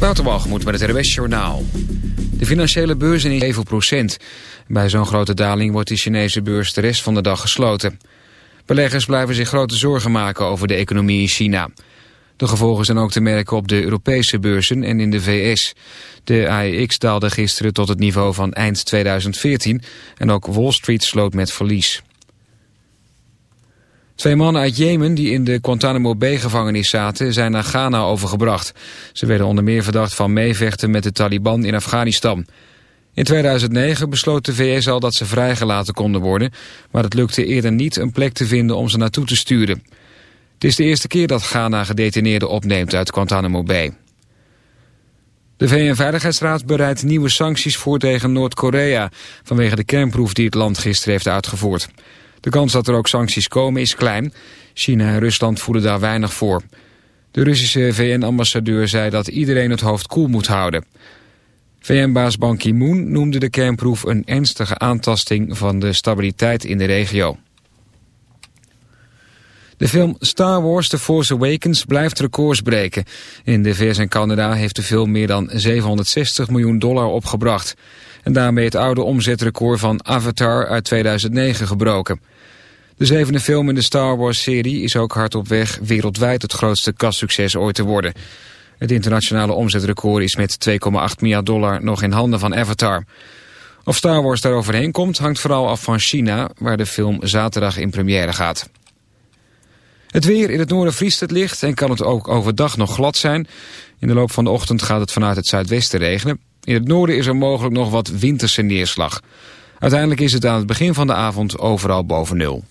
Waterwalgemoed met het RWS Journaal. De financiële beurs in 7 procent. Bij zo'n grote daling wordt de Chinese beurs de rest van de dag gesloten. Beleggers blijven zich grote zorgen maken over de economie in China. De gevolgen zijn ook te merken op de Europese beurzen en in de VS. De AEX daalde gisteren tot het niveau van eind 2014 en ook Wall Street sloot met verlies. Twee mannen uit Jemen die in de Guantanamo Bay-gevangenis zaten... zijn naar Ghana overgebracht. Ze werden onder meer verdacht van meevechten met de Taliban in Afghanistan. In 2009 besloot de VS al dat ze vrijgelaten konden worden... maar het lukte eerder niet een plek te vinden om ze naartoe te sturen. Het is de eerste keer dat Ghana gedetineerden opneemt uit Guantanamo Bay. De VN-veiligheidsraad bereidt nieuwe sancties voor tegen Noord-Korea... vanwege de kernproef die het land gisteren heeft uitgevoerd. De kans dat er ook sancties komen is klein. China en Rusland voelen daar weinig voor. De Russische VN-ambassadeur zei dat iedereen het hoofd koel moet houden. VN-baas Ban Ki-moon noemde de kernproef een ernstige aantasting van de stabiliteit in de regio. De film Star Wars The Force Awakens blijft records breken. In de VS en Canada heeft de film meer dan 760 miljoen dollar opgebracht. En daarmee het oude omzetrecord van Avatar uit 2009 gebroken. De zevende film in de Star Wars-serie is ook hard op weg wereldwijd het grootste kastsucces ooit te worden. Het internationale omzetrecord is met 2,8 miljard dollar nog in handen van Avatar. Of Star Wars daar overheen komt hangt vooral af van China, waar de film zaterdag in première gaat. Het weer in het noorden vriest het licht en kan het ook overdag nog glad zijn. In de loop van de ochtend gaat het vanuit het zuidwesten regenen. In het noorden is er mogelijk nog wat winterse neerslag. Uiteindelijk is het aan het begin van de avond overal boven nul.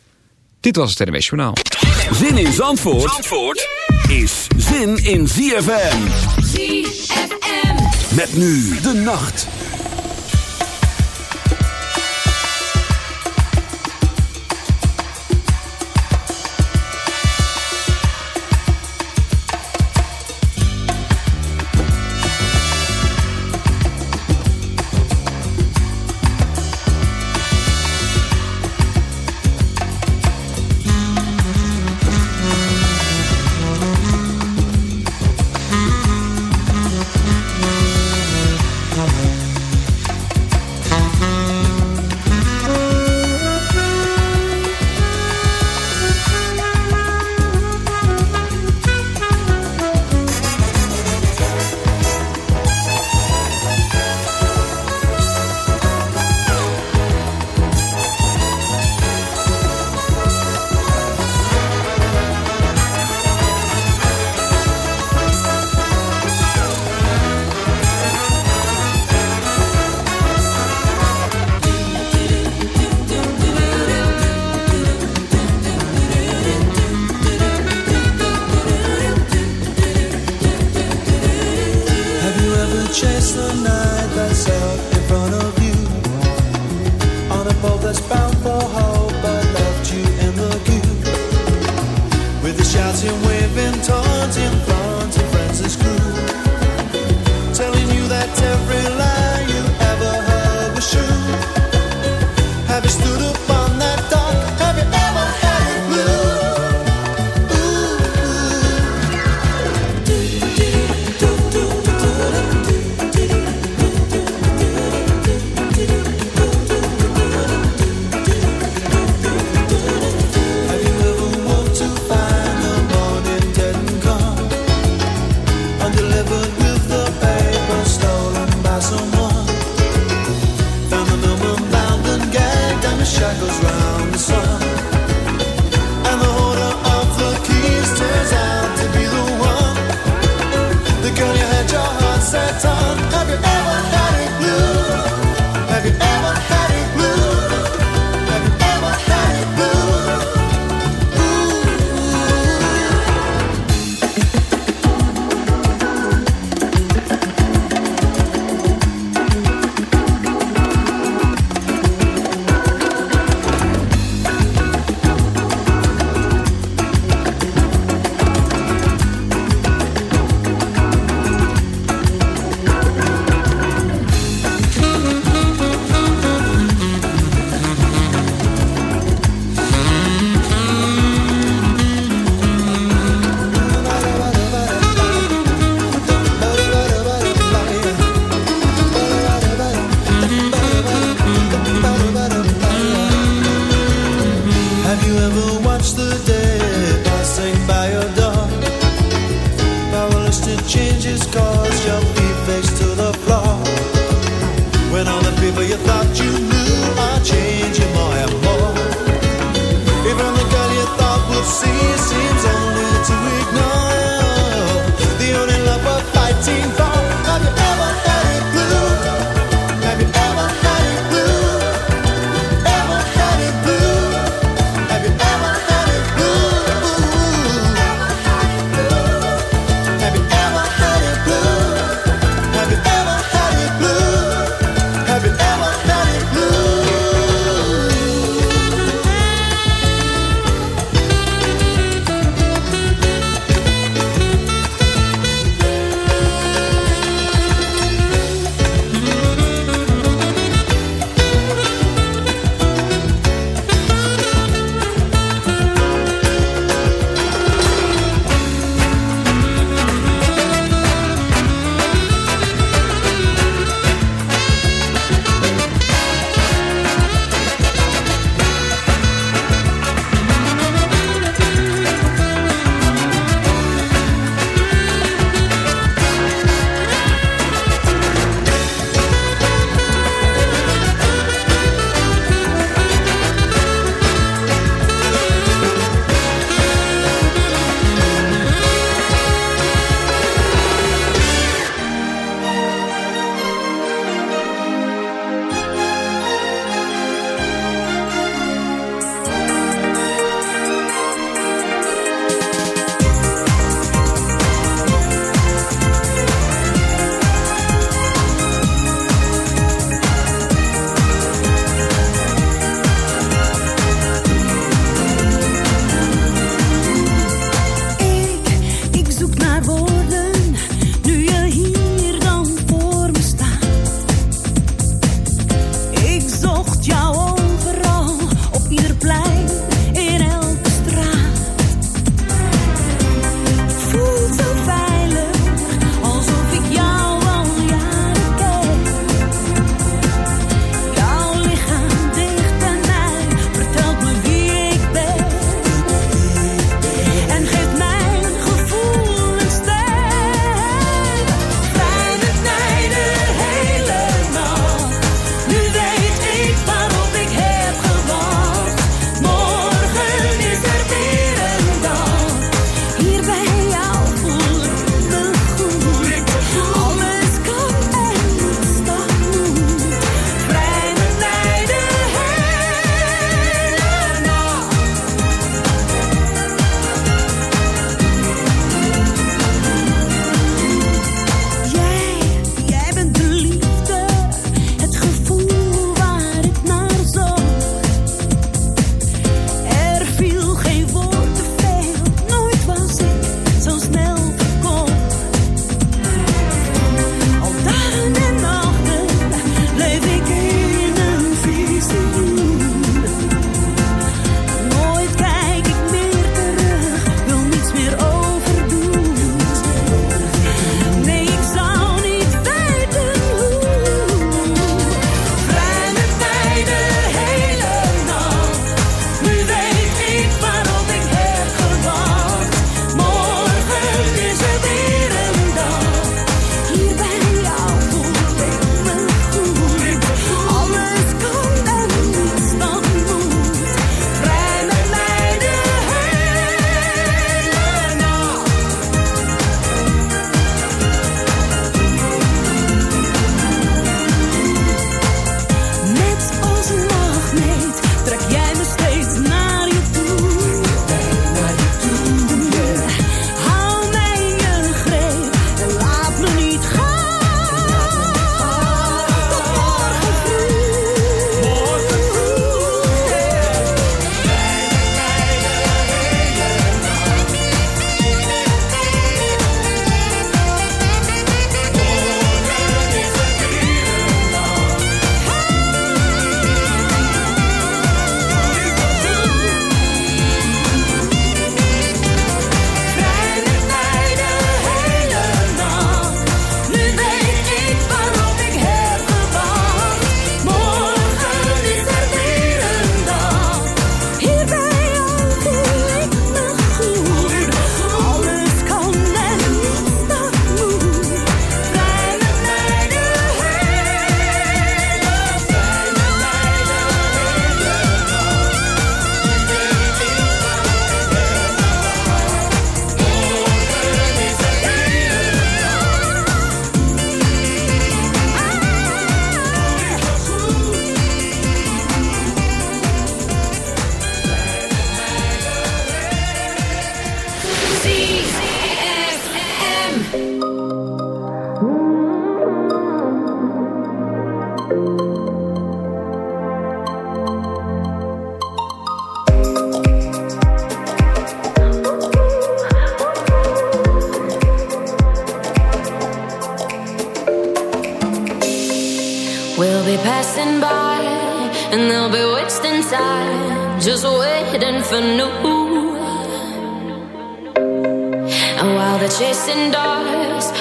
Dit was het NWS Journaal. Zin in Zandvoort, Zandvoort is zin in ZFM. ZFM. Met nu de nacht.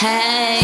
Hey.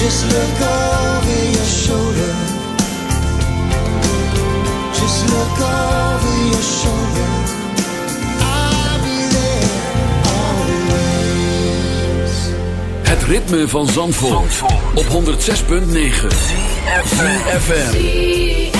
Just look over your shoulder. Just look over your shoulder. I'll be there always. Het ritme van Zandvoort, Zandvoort. op 106.9 FM.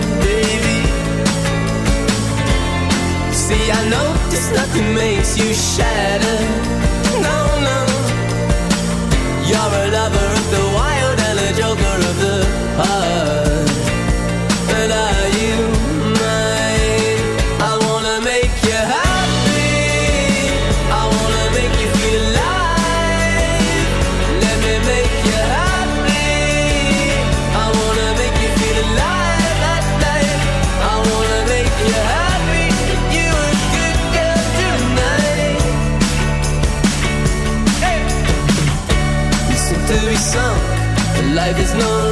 See, I know this nothing makes you shatter. No, no. You're a lover of the wild and a joker of the heart. Life is no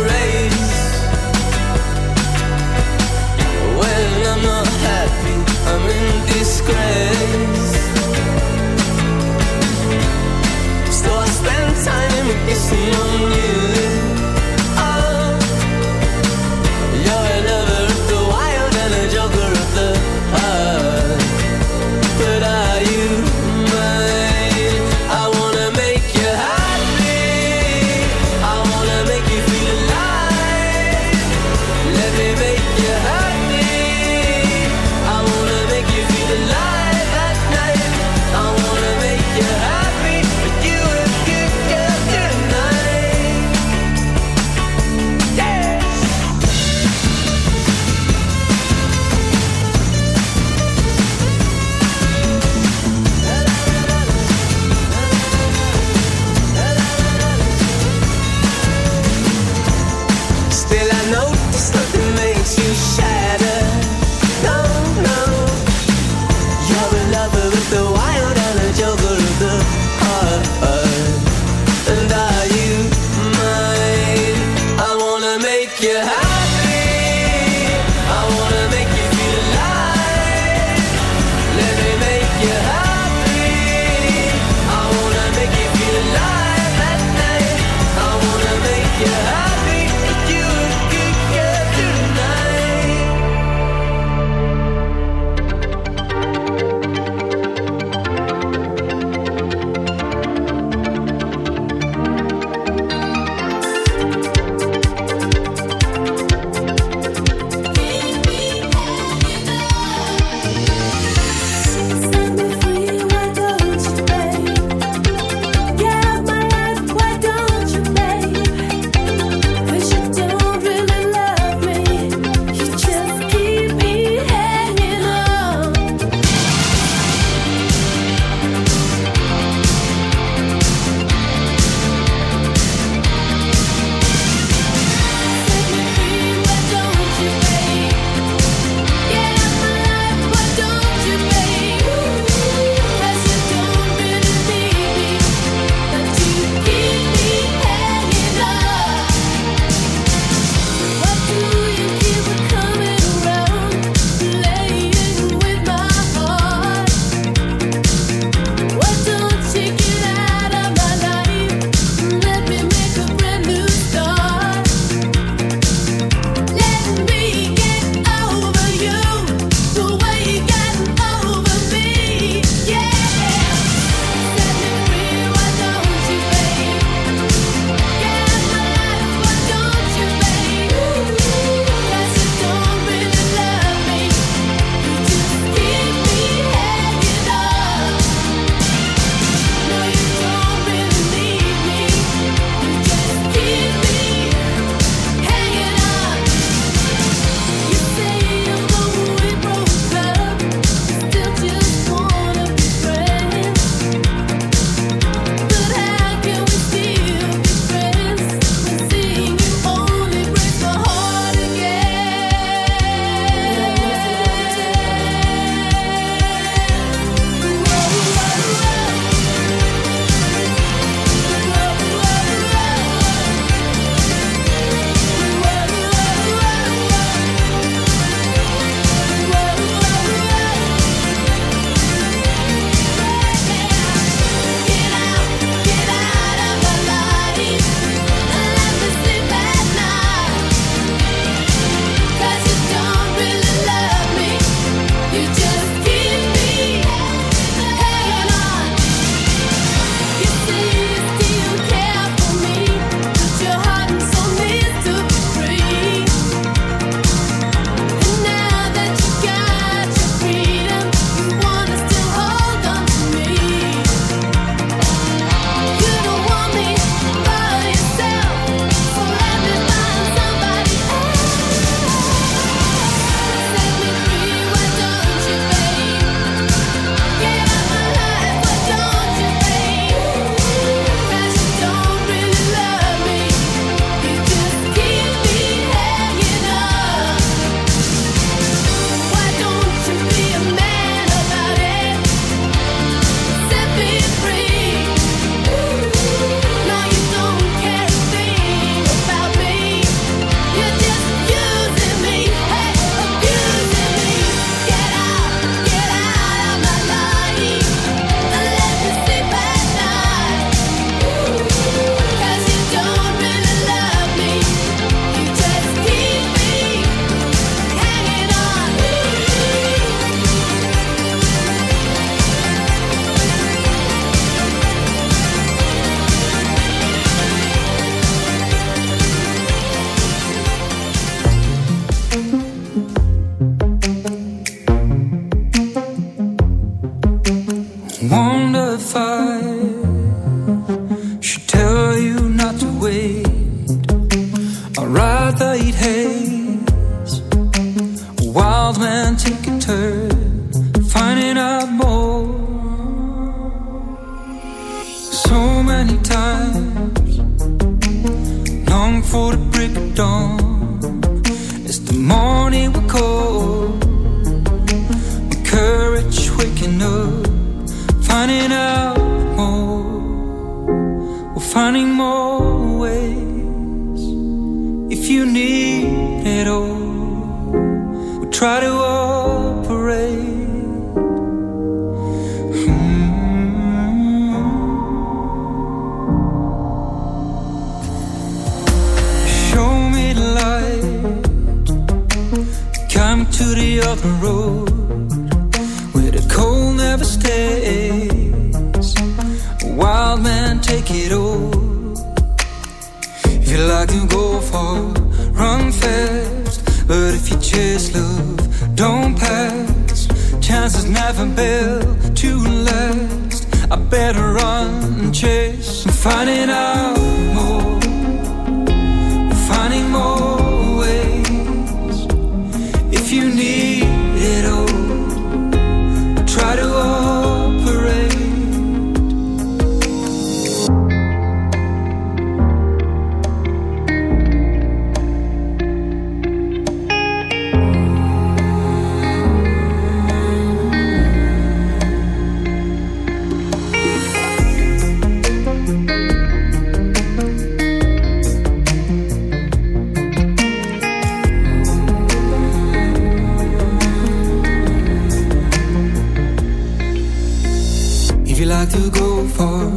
like to go far,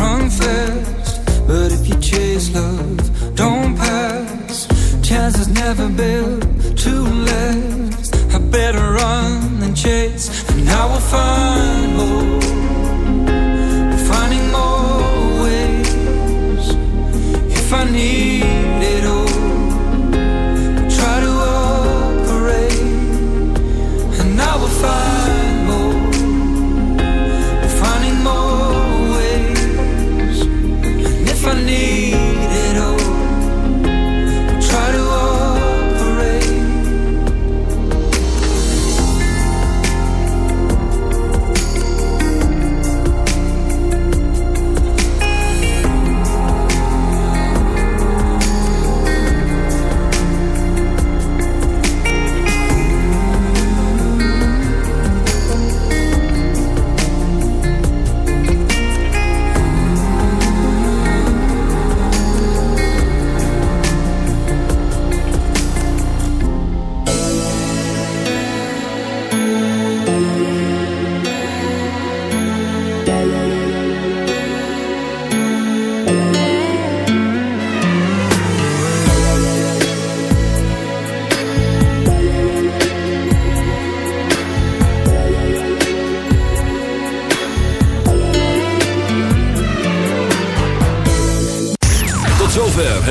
run fast. But if you chase love, don't pass. Chances never built to last. I better run than chase, and I will find more. Finding more ways if I need.